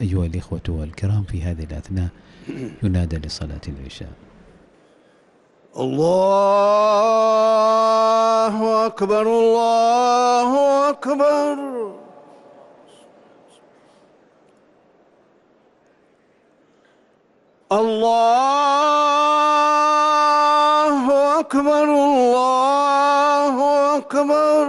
أيها الإخوة والكرام في هذه الأثناء ينادى لصلاة العشاء. الله أكبر الله أكبر. الله أكبر الله أكبر.